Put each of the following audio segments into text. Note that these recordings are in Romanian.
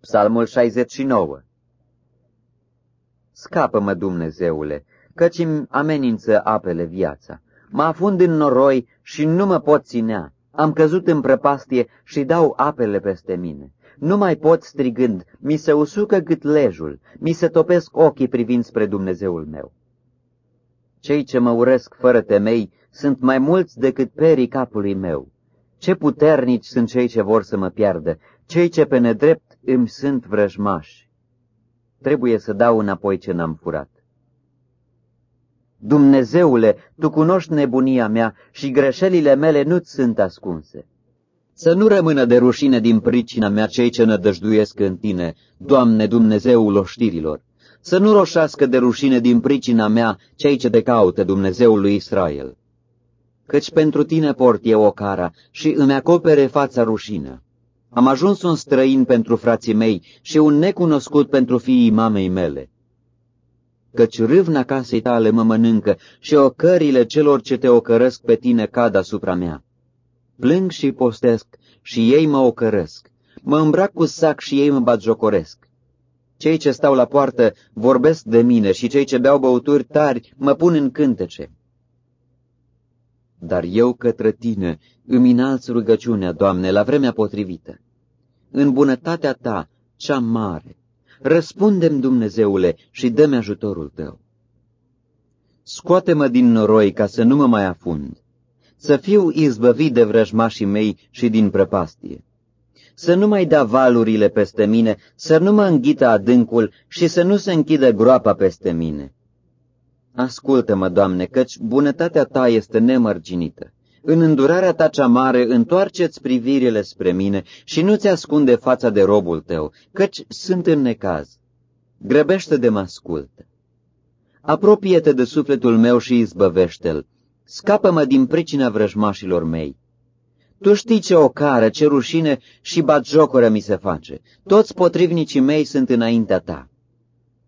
Psalmul 69 Scapă-mă, Dumnezeule, căci îmi amenință apele viața. Mă afund în noroi și nu mă pot ținea. Am căzut în prăpastie și dau apele peste mine. Nu mai pot strigând, mi se usucă gâtlejul, mi se topesc ochii privind spre Dumnezeul meu. Cei ce mă urăsc fără temei sunt mai mulți decât perii capului meu. Ce puternici sunt cei ce vor să mă piardă, cei ce pe nedrept îmi sunt vrăjmași. Trebuie să dau înapoi ce n-am furat. Dumnezeule, Tu cunoști nebunia mea și greșelile mele nu-ți sunt ascunse. Să nu rămână de rușine din pricina mea cei ce nădăjduiesc în Tine, Doamne Dumnezeul oștirilor. Să nu roșească de rușine din pricina mea cei ce te caută, Dumnezeul lui Israel. Căci pentru Tine port eu o cara și îmi acopere fața rușină. Am ajuns un străin pentru frații mei și un necunoscut pentru fiii mamei mele. Căci râvna casei tale mă mănâncă și ocările celor ce te ocărăsc pe tine cad asupra mea. Plâng și postesc și ei mă ocărăsc. Mă îmbrac cu sac și ei mă batjocoresc. Cei ce stau la poartă vorbesc de mine și cei ce beau băuturi tari mă pun în cântece. Dar eu către tine îmi înalți rugăciunea, Doamne, la vremea potrivită. În bunătatea ta, cea mare, răspundem, Dumnezeule, și dă-mi ajutorul tău. Scoate-mă din noroi ca să nu mă mai afund, să fiu izbăvit de vrăjmașii mei și din prăpastie. Să nu mai da valurile peste mine, să nu mă înghită adâncul și să nu se închidă groapa peste mine. Ascultă-mă, Doamne, căci bunătatea Ta este nemărginită. În îndurarea Ta cea mare, întoarceți privirile spre mine și nu-ți ascunde fața de robul Tău, căci sunt în necaz. Grăbește de mă ascultă. Apropie-te de sufletul meu și izbăvește-l. Scapă-mă din pricina vrăjmașilor mei. Tu știi ce ocară, ce rușine și batjocură mi se face. Toți potrivnicii mei sunt înaintea ta.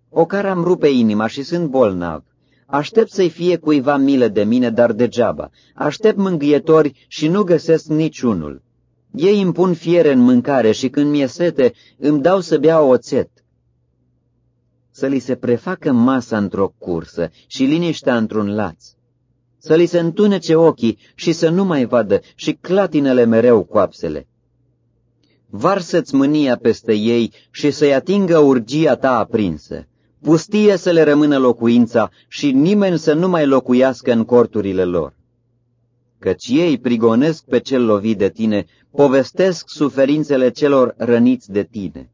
Ocara îmi rupe inima și sunt bolnav. Aștept să-i fie cuiva milă de mine, dar degeaba. Aștept mângâietori și nu găsesc niciunul. Ei îmi pun fiere în mâncare și când mi-e sete, îmi dau să bea oțet. Să li se prefacă masa într-o cursă și liniștea într-un laț. Să li se întunece ochii și să nu mai vadă și clatinele mereu coapsele. Varsă-ți mânia peste ei și să-i atingă urgia ta aprinsă pustie să le rămână locuința și nimeni să nu mai locuiască în corturile lor. Căci ei prigonesc pe cel lovit de tine, povestesc suferințele celor răniți de tine.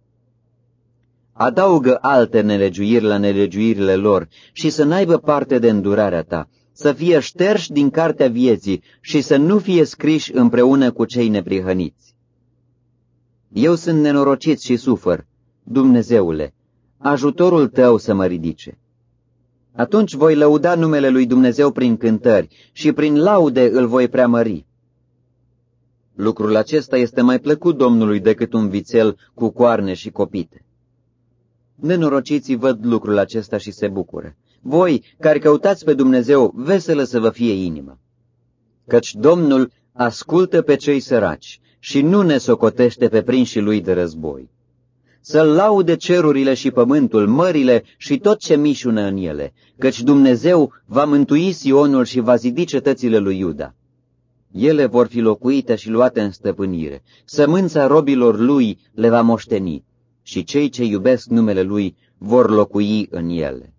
Adaugă alte nelegiuiri la nelegiuirile lor și să n-aibă parte de îndurarea ta, să fie șterși din cartea vieții și să nu fie scriși împreună cu cei neprihăniți. Eu sunt nenorocit și sufăr, Dumnezeule, ajutorul tău să mă ridice. Atunci voi lăuda numele lui Dumnezeu prin cântări și prin laude îl voi preamări. Lucrul acesta este mai plăcut Domnului decât un vițel cu coarne și copite. Nenorociții văd lucrul acesta și se bucură. Voi, care căutați pe Dumnezeu, veselă să vă fie inimă. Căci Domnul ascultă pe cei săraci și nu ne socotește pe prinșii lui de război să-L laude cerurile și pământul, mările și tot ce mișună în ele, căci Dumnezeu va mântui Sionul și va zidi cetățile lui Iuda. Ele vor fi locuite și luate în stăpânire, sămânța robilor lui le va moșteni și cei ce iubesc numele lui vor locui în ele.